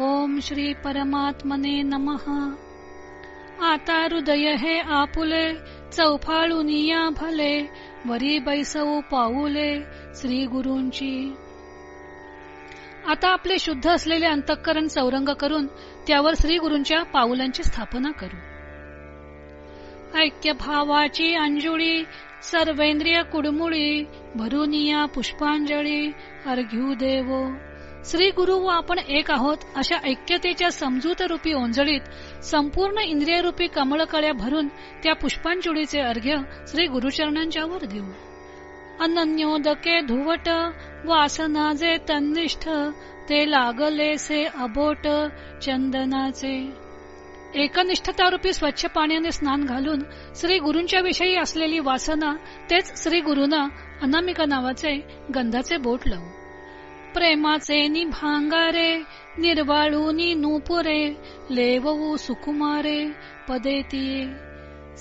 ओम श्री परमात्मने नमः. आता हृदय हे आपुले चौफाळून या भले वरी बैसवू पाऊले श्री गुरूंची. आता आपले शुद्ध असलेले अंतःकरण चौरंग करून त्यावर श्री गुरूंच्या पाऊलांची स्थापना करू. ऐक्य भावाची अंजुळी सर्वेंद्रिय कुडमुळी भरुनिया पुष्पांजळी अर्घ्यू देवो श्री गुरु व आपण एक आहोत अशा ऐक्यतेच्या समजूत रूपी ओंजळीत संपूर्ण इंद्रिय रूपी कमळकळ्या भरून त्या पुष्पांजुळीचे अर्घ्य श्री गुरुचरणांच्यावर देऊ. अनन्योदके धुवट वासनाचे तन्निष्ठ ते लागले से अबोट चंदनाचे. एकनिष्ठतारूपी स्वच्छ पाण्याने स्नान घालून श्री गुरूंच्या विषयी असलेली वासना तेच श्री गुरुना अनामिका नावाचे गंधाचे बोट लावू. प्रेमाचे निभांगारे निर्वाळूनी नूपुरे लेवऊ सुकुमारे पदेतीये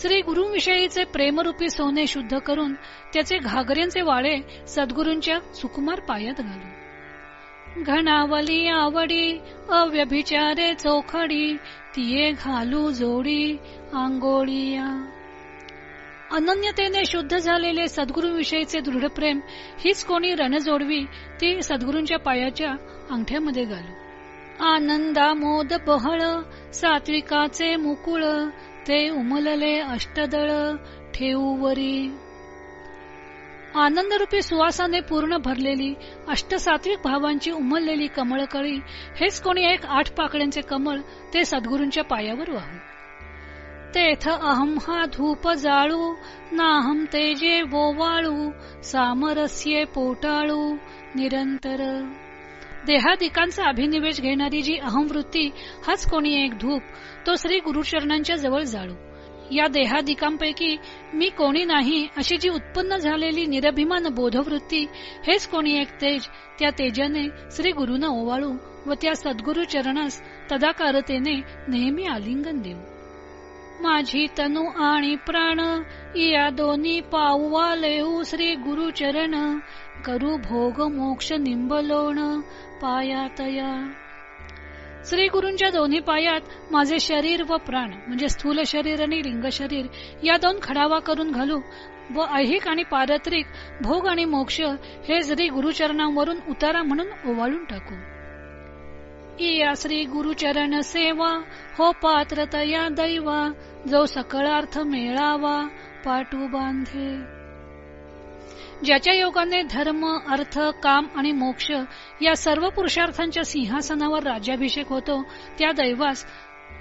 श्री गुरुविषयीचे प्रेमरूपी सोने शुद्ध करून त्याचे घागऱ्यांचे वाळे सद्गुरूंच्या सुकुमार पायात घालू. घणावली आवडी अव्यभिचारे चोखडी तिये घालू जोडी आंगोळिया अनन्यतेने शुद्ध झालेले सद्गुरूंविषयीचे दृढप्रेम दृढ प्रेम हीच कोणी रणजोडवी ती सद्गुरूंच्या पायाच्या अंगठ्यामध्ये घालू. आनंदामोद बहळ सात्विकाचे मुकुळ ते उमलले अष्टदळ ठेवूवरी आनंदरूपी सुवासाने पूर्ण भरलेली अष्टसात्विक भावांची उमललेली कमळकळी हेच कोणी एक आठ पाकड्यांचे कमळ ते सद्गुरूंच्या पायावर वाहू. तेथ अहम हा धूप जाळू नाहम तेजे वोवाळू सामरस्ये पोटाळू निरंतर. देहादिकांचा अभिनिवेश घेणारी जी अहम वृत्ती हाच कोणी एक धूप तो श्री गुरुचरणांच्या जवळ जाळू. या देहादिकांपैकी मी कोणी नाही अशी जी उत्पन्न झालेली निरभिमान बोधवृत्ती हेच कोणी एक तेज त्या तेजाने श्री गुरुना ओवाळू व त्या सद्गुरु चरणास तदाकारतेने नेहमी आलिंगन देऊ. माझी तनु आणि प्राण या दोन्ही पाऊवा लेऊ श्री गुरुचरण. करू भोग मोक्ष निंबलोण पायातया श्री गुरूंच्या दोन्ही पायात माझे शरीर व प्राण म्हणजे स्थूल शरीर आणि लिंग शरीर या दोन खडावा करून घालू. व ऐहिक आणि पारत्रिक भोग आणि मोक्ष हे श्री गुरुचरणांवरून उतारा म्हणून ओवाळून टाकू. या श्री गुरुचरण सेवा हो पात्रतया दैवा जो सकळार्थ मेळावा पाटू बांधे ज्याच्या योगाने धर्म अर्थ काम आणि मोक्ष या सर्व पुरुषार्थांच्या सिंहासनावर राज्याभिषेक होतो त्या दैवास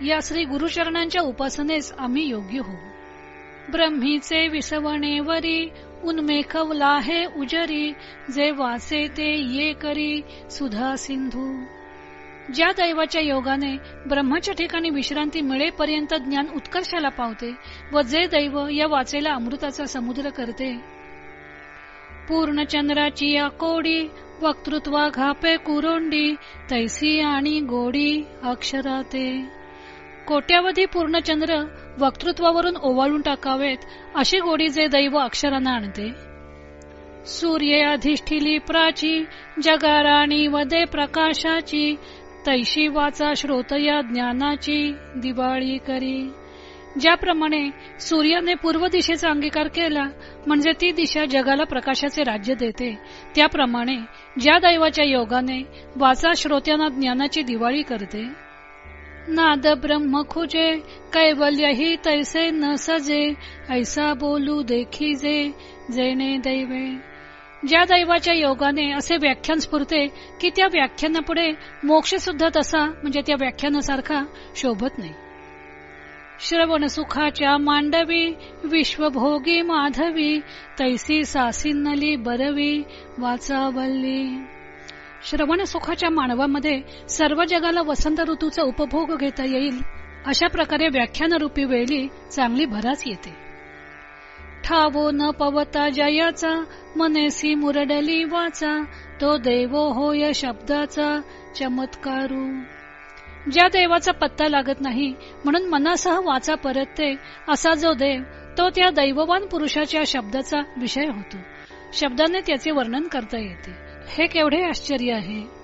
या श्री गुरुचरणांच्या उपासनेस आम्ही योग्य होऊ ब्रह्मीचे विसवणेवरी उन्मेखवला हे उजरी जे वासे ते ये करी सुधा सिंधू ज्या दैवाच्या योगाने ब्रह्माच्या ठिकाणी विश्रांती मिळेपर्यंत ज्ञान उत्कर्षाला पावते व जे दैव या वाचेला अमृताचा समुद्र करते. पूर्ण चंद्राची या कोडी वक्तृत्वा घापे कुरोंडी तैसी आणि गोडी अक्षराते. कोट्यावधी पूर्णचंद्र वक्तृत्वावरून ओवाळून टाकावेत अशी गोडी जे दैव अक्षरांना आणते. सूर्य अधिष्ठिली प्राची जगाराणी वदे प्रकाशाची तैशी वाचा श्रोतया ज्ञानाची दिवाळी करी. ज्याप्रमाणे सूर्याने पूर्व दिशेचा अंगीकार केला म्हणजे ती दिशा जगाला प्रकाशाचे राज्य देते. त्याप्रमाणे ज्या दैवाच्या योगाने वाचा श्रोत्यांना ज्ञानाची दिवाळी करते. नाद ब्रह्म खुजे कैवल्य ही तैसे न सजे ऐसा बोलू देखी जे जेणे दैवे. ज्या दैवाच्या योगाने असे व्याख्यान स्फुरते की त्या व्याख्यानापुढे मोक्ष सुद्धा तसा म्हणजे त्या व्याख्यानासारखा शोभत नाही. श्रवण सुखाच्या मांडवी विश्वभोगी माधवी तैसी सासिन्नली बरवी वाचावल्ली. श्रवण सुखाच्या मानवामध्ये सर्व जगाला वसंत ऋतूचा उपभोग घेता येईल अशा प्रकारे व्याख्यानरूपी वेळी चांगली भराच येते. ठावो न पवता जयाचा मनेसी मुरडली वाचा तो देवो होय शब्दाचा चमत्कारू. ज्या देवाचा पत्ता लागत नाही म्हणून मनासह वाचा परतते असा जो देव तो त्या दैववान पुरुषाच्या शब्दाचा विषय होतो. शब्दाने त्याचे वर्णन करता येते. हे केवढे आश्चर्य आहे.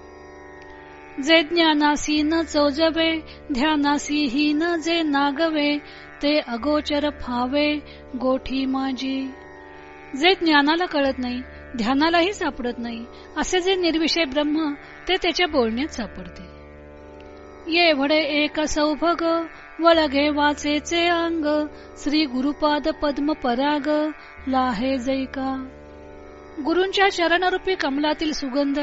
जे ज्ञानासी न चोजवे ध्यानासी ही न जे नागवे ते अगोचर फावे गोठी माझी जे ज्ञानाला कळत नाही ध्यानालाही सापडत नाही असे जे निर्विषय ब्रह्म ते त्याच्या बोलण्यात सापडते. येवढे एक सौभग वळगे वाचेचे अंग श्री गुरुपाद पद्म पराग लाहे जैका गुरूंच्या चरणरूपी कमलातील सुगंध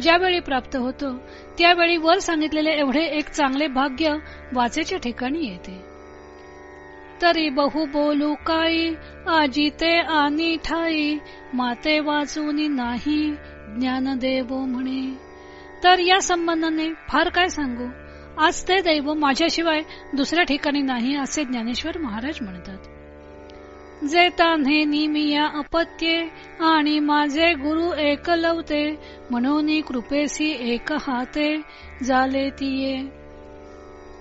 ज्यावेळी प्राप्त होतो त्यावेळी वर सांगितलेले एवढे एक चांगले भाग्य वाचेच्या ठिकाणी येते. तरी बहु बोलू काही आजीते आणि ठाई माते वाचून नाही ज्ञानदेव म्हणे. तर या संबंधाने फार काय सांगू? आज ते दैव माझ्याशिवाय दुसऱ्या ठिकाणी नाही असे ज्ञानेश्वर महाराज म्हणतात. जे तान्हे निमिया अपत्ये आणि माझे गुरु एकलवते म्हणून कृपेसी एक हाते झाले तिये.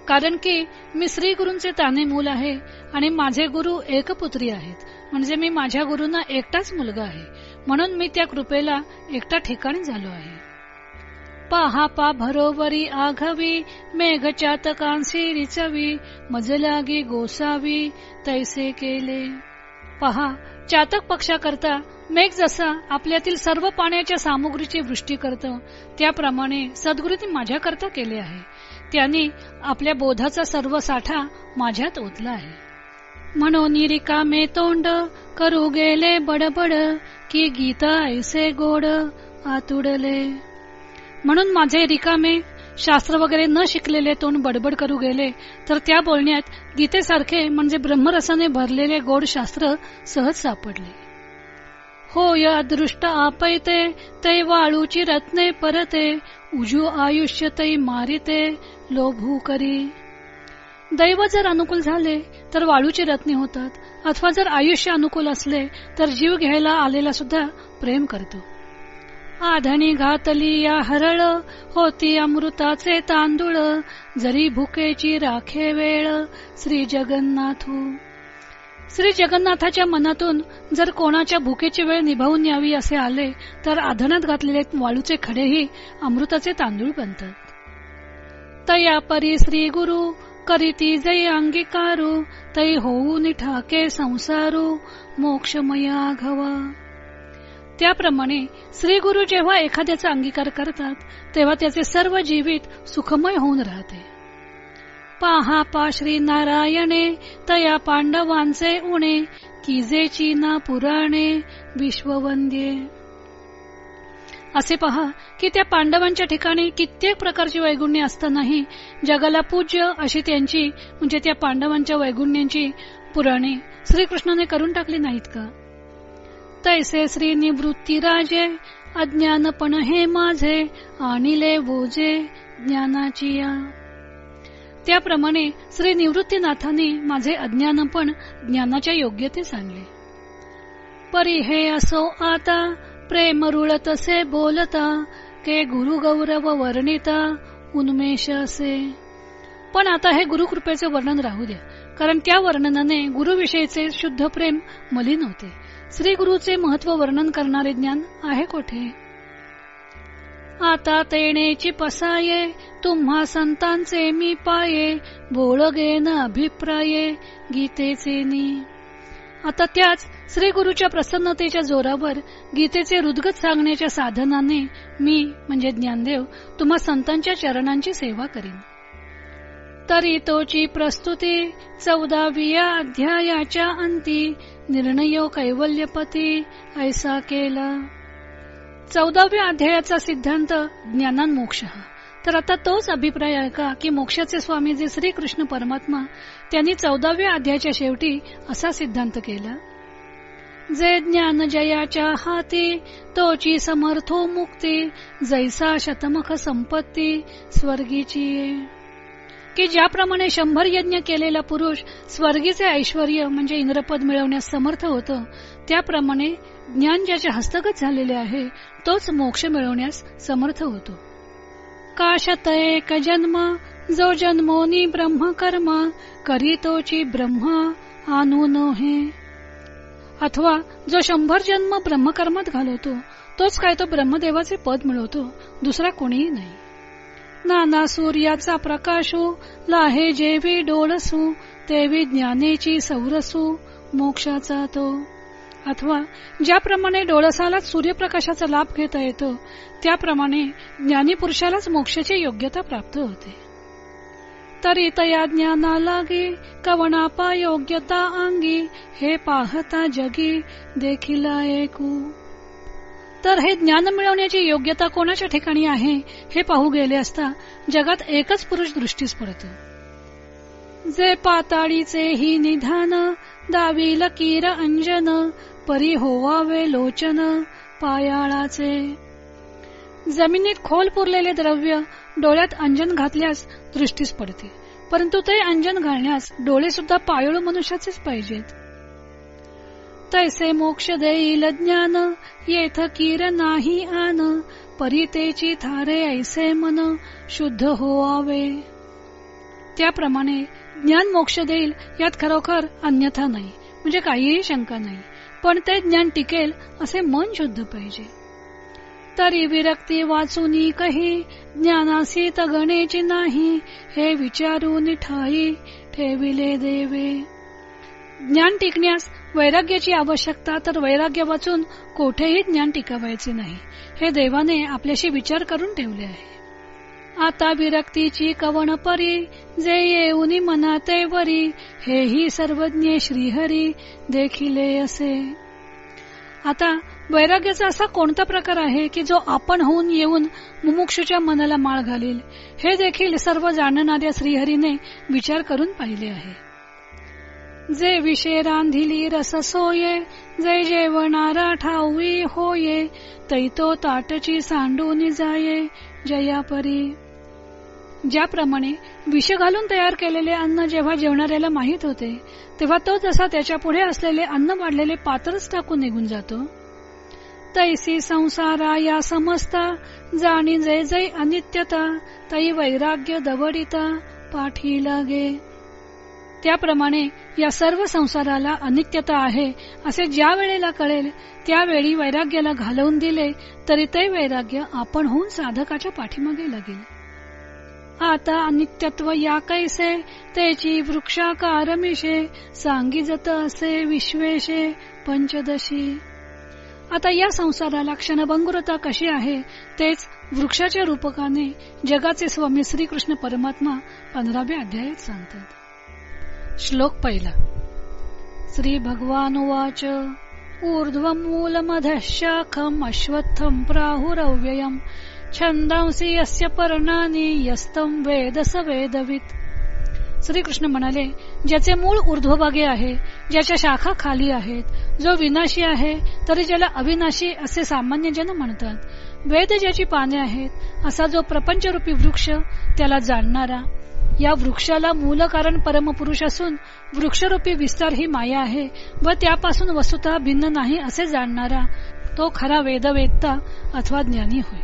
कारण की मी श्री गुरूंचे ताने मूल आहे आणि माझे गुरु एक पुत्री आहेत. म्हणजे मी माझ्या गुरुंना एकटाच मुलगा आहे. म्हणून मी त्या कृपेला एकटा ठिकाणी झालो आहे. पहा पा भरोवरी आघवी मेघ चातकांसी रिचवी मजलागी गोसावी तैसे केले. पहा चातक पक्षाकरता मेघ जसा आपल्यातील सर्व पाण्याच्या सामुग्रीची वृष्टी करतं त्याप्रमाणे सद्गुरूंनी माझ्याकरता केले आहे. त्यांनी आपल्या बोधाचा सर्व साठा माझ्यात ओतला आहे. म्हणून रिकामे तोंड करू गेले बडबड की गीता ऐसे गोड आतुडले. म्हणून माझे रिकामे शास्त्र वगैरे न शिकलेले तोंड बडबड करू गेले तर त्या बोलण्यात गीतेसारखे म्हणजे ब्रह्मरसाने भरलेले गोड शास्त्र सहज सापडले. हो या दृष्ट आपैते तै वाळूची रत्ने परते उजू आयुष्य तै मारिते लोभू करी. दैव जर अनुकूल झाले तर वाळूची रत्ने होतात अथवा जर आयुष्य अनुकूल असले तर जीव घ्यायला आलेला सुद्धा प्रेम करतो. आधणी घातली या हरळ होती अमृताचे तांदूळ जरी भुकेची राखे वेळ श्री जगन्नाथू श्री जगन्नाथाच्या मनातून जर कोणाच्या भुकेची वेळ निभावून यावी असे आले तर आधणात घातलेले वाळूचे खडेही अमृताचे तांदूळ बनतात तया परी श्री गुरु करीती जय अंगीकारू तै होऊ निठाके संसारू मोक्षमया घवा त्याप्रमाणे श्री गुरु जेव्हा एखाद्याचा अंगीकार करतात तेव्हा त्याचे सर्व जीवित सुखमय होऊन राहते. पाहा पा श्री नारायणे तया पांडवांचे उणे किजेची ना पुराणे विश्ववंद्ये. असे पहा की त्या पांडवांच्या ठिकाणी कित्येक प्रकारची वैगुण्य असतानाही जगाला पूज्य अशी त्यांची म्हणजे त्या पांडवांच्या वैगुण्यांची पुराणे श्रीकृष्णाने करून टाकली नाहीत का? तैसे श्री निवृत्ती राजे अज्ञानपण हे माझे आणिले बोजे ज्ञानाची त्याप्रमाणे श्री निवृत्तीनाथाने माझे अज्ञानपण ज्ञानाच्या योग्यते सांगले. परी हे असो आता प्रेम रुळतसे बोलता के गुरु गौरव वर्णिता उन्मेष असे. पण आता हे गुरुकृपेचे वर्णन राहू द्या कारण त्या वर्णनाने गुरुविषयीचे शुद्ध प्रेम मलिन होते. श्री गुरुचे महत्त्व वर्णन करणारे ज्ञान आहे कोठे? आता तेणेची पसाये तुम्हा संतांचे मी पाये बोळगेन अभिप्राये गीतेचे नी. आता त्याच श्री गुरुच्या प्रसन्नतेच्या जोरावर गीतेचे रुद्गत सांगण्याच्या साधनाने मी म्हणजे ज्ञानदेव तुम्हा संतांच्या चरणांची सेवा करीन. तरी तोची प्रस्तुती चौदाविया अध्यायाच्या अंती. निर्णयो कैवल्यपती ऐसा केला. चौदाव्या अध्यायाचा सिद्धांत ज्ञानान मोक्ष तर आता तोच अभिप्राय आहे का की मोक्षाचे स्वामी जे श्रीकृष्ण परमात्मा त्यांनी चौदाव्या अध्यायाच्या शेवटी असा सिद्धांत केला. जे ज्ञान जयाच्या हाती तोची समर्थो मुक्ती जैसा शतमख संपत्ती स्वर्गीची. की ज्याप्रमाणे शंभर यज्ञ केलेला पुरुष स्वर्गीचे ऐश्वर म्हणजे इंद्रपद मिळवण्यास समर्थ होतं त्याप्रमाणे ज्ञान ज्याच्या हस्तगत झालेले आहे तोच मोक्ष मिळवण्यास समर्थ होतो. काशत एक जन्म जो जन्मोनी ब्रह्मकर्म करीतोची ब्रह्म आणू हे अथवा जो शंभर जन्म ब्रह्मकर्मात घालवतो तोच काय तो ब्रह्मदेवाचे पद मिळवतो दुसरा कोणीही नाही. नाना सूर्याचा प्रकाशू लाहे जेवी डोळसू तेवी ज्ञानेची सौरसू मोक्षाचा तो. अथवा ज्याप्रमाणे डोळसालाच सूर्यप्रकाशाचा लाभ घेता येतो त्याप्रमाणे ज्ञानी पुरुषालाच मोक्षाची योग्यता प्राप्त होते. तरी तया ज्ञाना लागी कवणापा योग्यता अंगी हे पाहता जगी देखील ऐकू तर हे ज्ञान मिळवण्याची योग्यता कोणाच्या ठिकाणी आहे हे पाहू गेले असता जगात एकच पुरुष दृष्टीस पडतो. जे पाताळीचे ही निधान दावी लकीर अंजन परी होवावे लोचन पायाळाचे. जमिनीत खोल पुरलेले द्रव्य डोळ्यात अंजन घातल्यास दृष्टीस पडते परंतु ते अंजन घालण्यास डोळे सुद्धा पायळू मनुष्याचेच पाहिजेत. तैसे मोक्ष देईल ज्ञान येथ कीर नाही आन परितेची थारे ऐसे मन शुद्ध होवावे. त्याप्रमाणे ज्ञान मोक्ष देईल यात खरोखर अन्यथा नाही म्हणजे काहीही शंका नाही पण ते ज्ञान टिकेल असे मन शुद्ध पाहिजे. तरी विरक्ती वाचून कही ज्ञानासी तगणेची नाही हे विचारून ठाई ठेविले देवे. ज्ञान टिकण्यास वैराग्याची आवश्यकता तर वैराग्य वाचून कोठेही ज्ञान टिकवायचे नाही. हे देवाने आपल्याशी विचार करून ठेवले आहे. आता विरक्तीची कवण परी जे येऊनी मनाते वरी हेही सर्वज्ञ श्रीहरी देखिले असे. आता वैराग्याचा असा कोणता प्रकार आहे की जो आपण होऊन येऊन मुमुक्षुच्या मनाला माळ घालील? हे देखील सर्व जाणणाऱ्या श्रीहरीने विचार करून पाहिले आहे. जे विषय रांधिली रस सोये जे जेवणारा ठाऊई होये तैतो ताटची सांडून जाये जयापरी ज्याप्रमाणे विष घालून तयार केलेले अन्न जेव्हा जेवणाऱ्याला माहीत होते तेव्हा तो जसा त्याच्या पुढे असलेले अन्न वाढलेले पात्रच टाकून निघून जातो. तैसी संसारा या समजता जाणी जय जय अनित्यता तई वैराग्य दवडिता पाठी लागे. त्याप्रमाणे या सर्व संसाराला अनित्यता आहे असे ज्या वेळेला कळेल त्यावेळी वैराग्याला घालवून दिले तरी ते वैराग्य आपण होऊन साधकाच्या पाठीमागे लागेल. आता अनित्यत्व या कैसे त्याची वृक्षाकार मिशे सांगिजत असे विश्वेशे पंचदशी. आता या संसाराला क्षणभंगुरता कशी आहे तेच वृक्षाच्या रूपकाने जगाचे स्वामी श्रीकृष्ण परमात्मा पंधराव्या अध्यायात सांगतात. श्लोक पहिला. श्री भगवान वाच ऊर्ध्वमूलमधशाखम अश्वत्थम प्राहुरव्ययम छंदांसी यस्य पर्णानी यस्तम वेद स वेदवित. श्रीकृष्ण म्हणाले ज्याचे मूळ ऊर्ध्वभागे आहे ज्याच्या शाखा खाली आहेत जो विनाशी आहे तरी ज्याला अविनाशी असे सामान्य जन म्हणतात. वेद ज्याची पाने आहेत असा जो प्रपंचरूपी वृक्ष त्याला जाणणारा या वृक्षाला मूल कारण परमपुरुष असून वृक्षरूपी विस्तार ही माया आहे व त्यापासून वस्तुत भिन्न नाही असे जाणणारा तो खरा वेदवेदता अथवा ज्ञानी होय.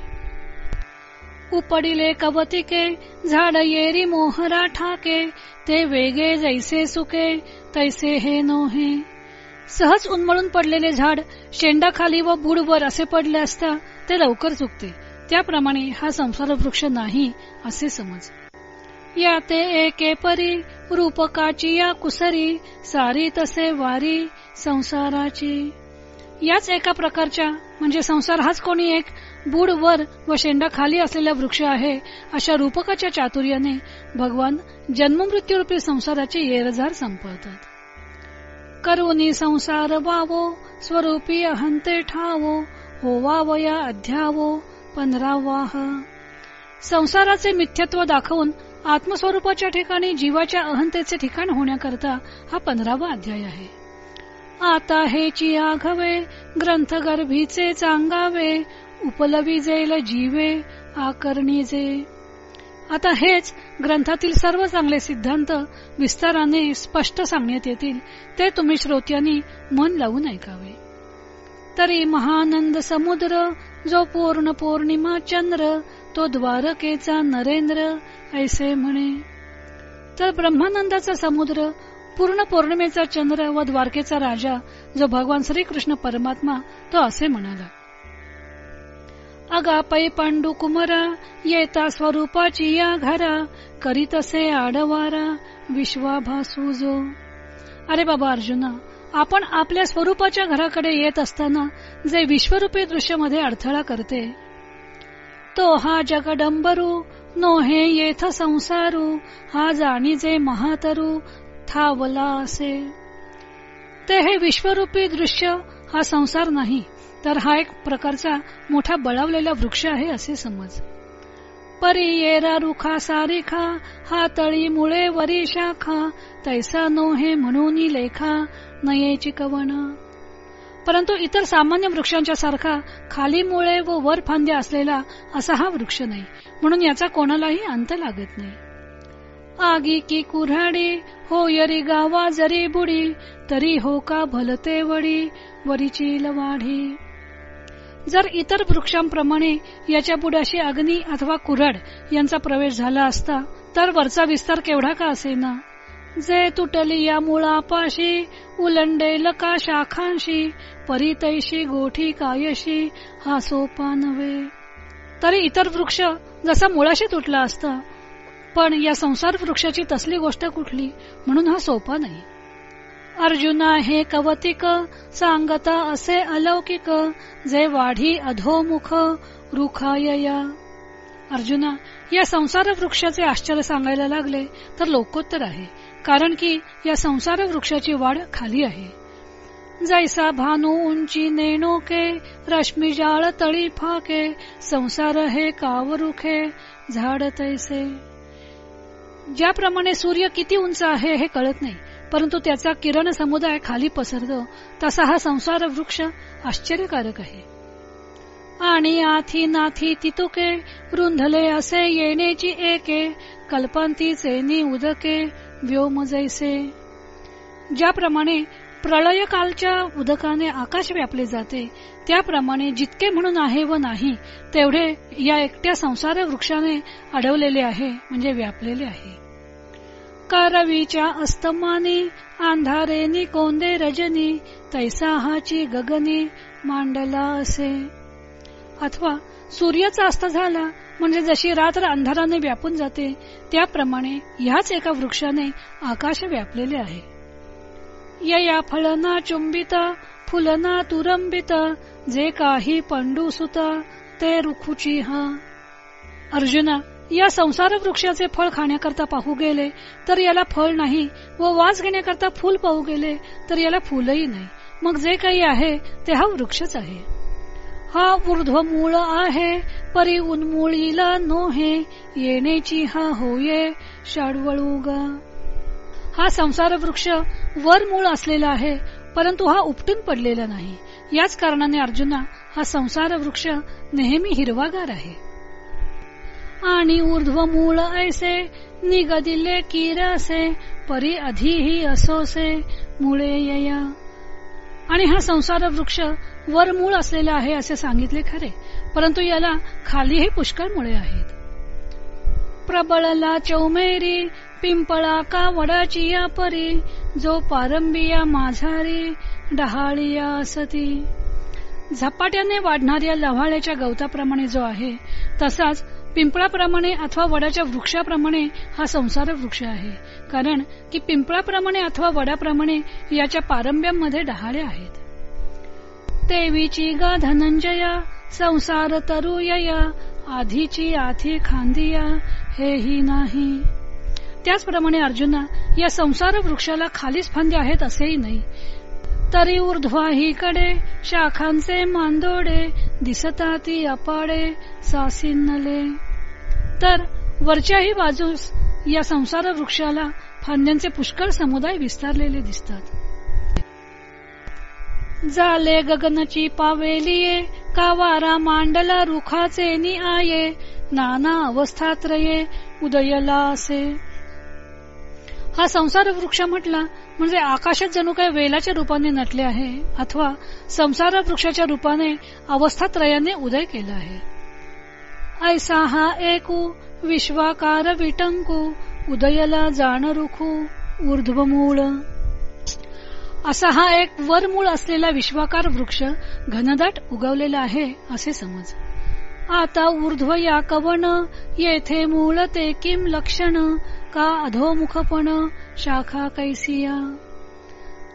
उपडिले कवतिके झाड येरी मोहरा ठाके ते वेगे जैसे सुके तैसे हे नोहे. सहज उन्मळून पडलेले झाड शेंडाखाली व बुडवर असे पडले असता ते लवकर चुकते त्याप्रमाणे हा संसार वृक्ष नाही असे समज. या ते एके परी रूपकाची या कुसरी सारी तसे वारी संसाराची. याच एका प्रकारच्या म्हणजे संसार हाच कोणी एक बुड वर व शेंडा खाली असलेला वृक्ष आहे अशा रूपकाच्या चातुर्याने भगवान जन्ममृत्यूरूपी संसाराचे येरझार संपवतात करुणी संसार वावो स्वरूपी अहंते ठावो होवावया अध्यावो पंधरावाह संसाराचे मिथ्यत्व दाखवून आत्मस्वरूपाच्या ठिकाणी जीवाच्या अहंतेचे ठिकाण होण्याकरता हा पंधरावा अध्याय आहे. आता हेची आघवे ग्रंथ गर्भीचे चांगावे उपलवी जेल जीवे आकर्णीजे आता हेच ग्रंथातील सर्व चांगले सिद्धांत विस्ताराने स्पष्ट सांगण्यात येतील ते तुम्ही श्रोत्यांनी मन लावून ऐकावे. तरी महानंद समुद्र जो पूर्ण पौर्णिमा चंद्र तो द्वारकेचा नरेंद्र ऐसे म्हणे. तर ब्रह्मानंदाचा समुद्र पूर्ण पौर्णिमेचा चंद्र व द्वारकेचा राजा जो भगवान श्रीकृष्ण परमात्मा तो असे म्हणाला. अगापै पांडू कुमरा येता स्वरूपाची या घरा करीतसे आडवारा विश्वाभासू जो. अरे बाबा अर्जुना आपण आपल्या स्वरूपाच्या घराकडे येत असताना जे विश्वरूपी दृश्यमध्ये अडथळा करते. तो हा जगडंबरू नो हे येथ संसारू हा जाणीजे महातरू थावला असे. ते हे विश्वरूपी दृश्य हा संसार नाही तर हा एक प्रकारचा मोठा बळावलेला वृक्ष आहे असे समज. परी येरा रुखा सारिखा हातळी मुळे वरी शाखा तैसा नो हे म्हणून लेखा नयेची कवण परंतु इतर सामान्य वृक्षांच्या सारखा खाली मुळे व वर फांद्या असलेला असा हा वृक्ष नाही म्हणून याचा कोणालाही अंत लागत नाही. आगी की कुऱ्हाडी हो यरी गावा जरी बुडी तरी हो का भलते वडी वरीची लवाढी. जर इतर वृक्षांप्रमाणे याच्या बुडाशी अग्नी अथवा कुऱ्हाड यांचा प्रवेश झाला असता तर वरचा विस्तार केवढा का असेना? जे तुटली या मुळापाशी उलंडेल का शाखांशी परितैशी गोठी कायशी हा सोपा नव्हे. तरी इतर वृक्ष जसा मुळाशी तुटला असता पण या संसार वृक्षाची तसली गोष्ट कुठली? म्हणून हा सोपा नाही. अर्जुना हे कवतिक सांगता असे अलौकिक जे वाढी अधोमुख रुखाय अर्जुना या संसार वृक्षाचे आश्चर्य सांगायला लागले तर लोकोत्तर आहे कारण की या संसार वृक्षाची वाढ खाली आहे. जैसा भानू उंची नेणोके रश्मी जाळ तळी फाके संसार हे कावरुखे झाड तैसे. ज्याप्रमाणे सूर्य किती उंच आहे हे कळत नाही परंतु त्याचा किरण समुदाय खाली पसरतो तसा हा संसार वृक्ष आश्चर्यकारक आहे. आणि आथी नाथी तितुके रुंधले असे येण्याची एके कल्पांती नि उदके व्योम जैसे ज्याप्रमाणे प्रलय कालच्या उदकाने आकाश व्यापले जाते त्याप्रमाणे जितके म्हणून आहे व नाही तेवढे या एकट्या संसार वृक्षाने अडवलेले आहे म्हणजे व्यापलेले आहे. कारवीच्या अस्तमानी अंधारेनी कोंदे रजनी तैसा हाची गगनी मांडला असे. अथवा सूर्याचा अस्त झाला म्हणजे जशी रात्र अंधाराने व्यापून जाते त्याप्रमाणे ह्याच एका वृक्षाने आकाश व्यापलेले आहे. या फळना चुंबित फुलना तुरंबित जे काही पंडू सुता ते रुखुची हा. अर्जुना या संसार वृक्षाचे फळ खाण्याकरता पाहू गेले तर याला फळ नाही व वास घेण्याकरता फूल पाहू गेले तर याला फुलही नाही. मग जे काही आहे ते हा वृक्षच आहे. हा ऊर्ध्व मूळ आहे परी उन्मुळीला नोहे येण्याची हा होये शाडवळूगा हा संसार वृक्ष वर मूळ असलेला आहे परंतु हा उपटून पडलेला नाही. याच कारणाने अर्जुना हा संसार वृक्ष नेहमी हिरवागार आहे. आणि ऊर्ध्व मूळ ऐसे निगदिले किरसे परी अधिही असोसे मुळे यया. आणि हा संसार वृक्ष वर मूळ असलेला आहे असे सांगितले खरे परंतु याला खालीही पुष्कळ मुळे आहेत. प्रबळला चौमेरी पिंपळा का वडाची या परी जो पारंबिया माझारी डहाळिया असती. झपाट्याने वाढणाऱ्या लव्हाळ्याच्या गवताप्रमाणे जो आहे तसाच पिंपळाप्रमाणे अथवा वडाच्या वृक्षाप्रमाणे हा संसार वृक्ष आहे. कारण की पिंपळाप्रमाणे अथवा वडाप्रमाणे याच्या पारंब्यांमध्ये डहाळे आहेत. देवीची गा धनंजया संसार तरुयया आधीची आधी खांदिया हेही नाही. त्याचप्रमाणे अर्जुना या संसार वृक्षाला खालीच फांदे आहेत असेही नाही. तरी ऊर्ध्वाहीकडे शाखांचे मांदोडे दिसता ती अपाडे सासिनले. तर वरच्याही बाजूस या संसार वृक्षाला फांद्यांचे पुष्कळ समुदाय विस्तारलेले दिसतात. जाले गगनची पावेलिये कावारा मांडला रुखाचे नि आये नाना अवस्थात्रये उदयला असे हा संसार वृक्ष म्हटला म्हणजे आकाशात जणू काय वेलाच्या रूपाने नटले आहे अथवा संसार वृक्षाच्या रूपाने अवस्थात्रयाने उदय केला आहे. ऐसा हा एकू विश्वाकार विटंकू उदयला जाण रुखू ऊर्ध्वमूळ. असा हा एक वरमूळ असलेला विश्वाकार वृक्ष घनदाट उगवलेला आहे असे समज. आता ऊर्ध्व या कवन येथे मूळ ते किम लक्षण का अधोमुखपण शाखा कैसिया।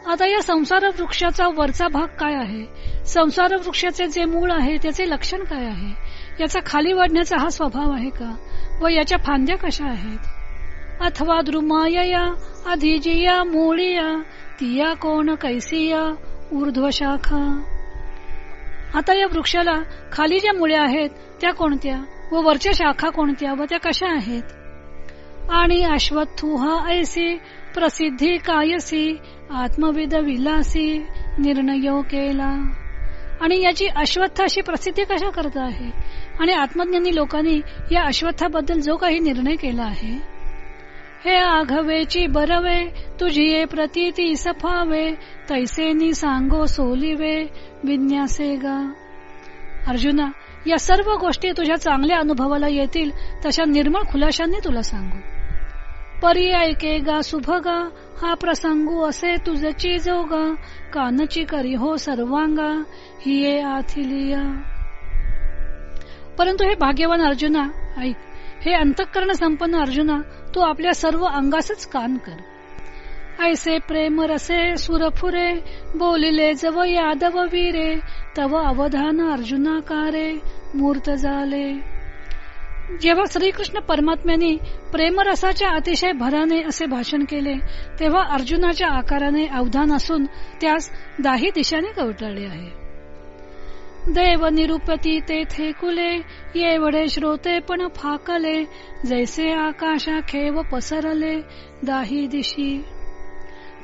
आता या संसार वृक्षाचा वरचा भाग काय आहे? संसार वृक्षाचे जे मूळ आहे त्याचे लक्षण काय आहे? याचा खाली वाढण्याचा हा स्वभाव आहे का? व याच्या फांद्या कशा आहेत? अथवा द्रुमायया अधिजिया मूळिया तिया कोण कैसिया ऊर्ध्व शाखा? आता या वृक्षाला खाली ज्या मुळे आहेत त्या कोणत्या? व वरच्या शाखा कोणत्या? व त्या कशा आहेत? आणि अश्वत्थू ऐसी प्रसिद्धी कायसी आत्मविद विलासी निर्णयो केला. आणि याची अश्वत्थ अशी प्रसिद्धी कशा करत आहे? आणि आत्मज्ञानी लोकांनी या अश्वत्थाबद्दल जो काही निर्णय केला आहे? हे आघवेची बरवे तुझी प्रतीती सफावे तैसेनी सांगो सोलिवे विन्यासे गा. अर्जुना या सर्व गोष्टी तुझ्या चांगल्या अनुभवाला येतील तशा निर्मळ खुलाशांनी तुला सांगू. परी ऐके गा सुभगा हा प्रसंगू असे तुझची जोगा कानची करी हो सर्वांगा हिये आथिलिया. परंतु हे भाग्यवान अर्जुना ऐक हे अंतःकरण संपन्न अर्जुना तू आपल्या सर्व अंगासच कान कर. ऐसे प्रेम रसे सुरफुरे बोलिले जव यादव वीरे तव अवधान अर्जुना कारे मूर्त झाले जेव्हा श्रीकृष्ण परमात्म्याने प्रेमरसाच्या अतिशय भराने असे भाषण केले तेव्हा अर्जुनाच्या आकाराने अवधान असून त्यास दाही दिशाने कवटाळले आहे. देव निरुपती तेथे कुले येवढे श्रोते पण फाकले जैसे आकाशा खेव पसरले दाही दिशी.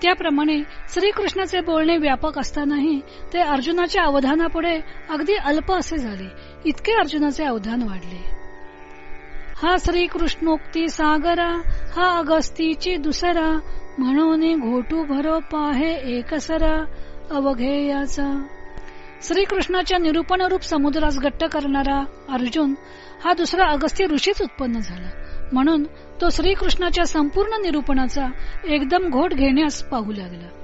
त्याप्रमाणे श्रीकृष्णाचे बोलणे व्यापक असतानाही ते अर्जुनाच्या अवधानापुढे अगदी अल्प असे झाले. इतके अर्जुनाचे अवधान वाढले. हा श्रीकृष्णोक्ती सागरा हा अगस्तीची दुसरा म्हणून घोटू भरो पाहे एकसरा अवघेयाचा. श्रीकृष्णाच्या निरूपणरूप समुद्रास गट्ट करणारा अर्जुन हा दुसरा अगस्ती ऋषीच उत्पन्न झाला. म्हणून तो श्रीकृष्णाच्या संपूर्ण निरूपणाचा एकदम घोट घेण्यास पाहू लागला.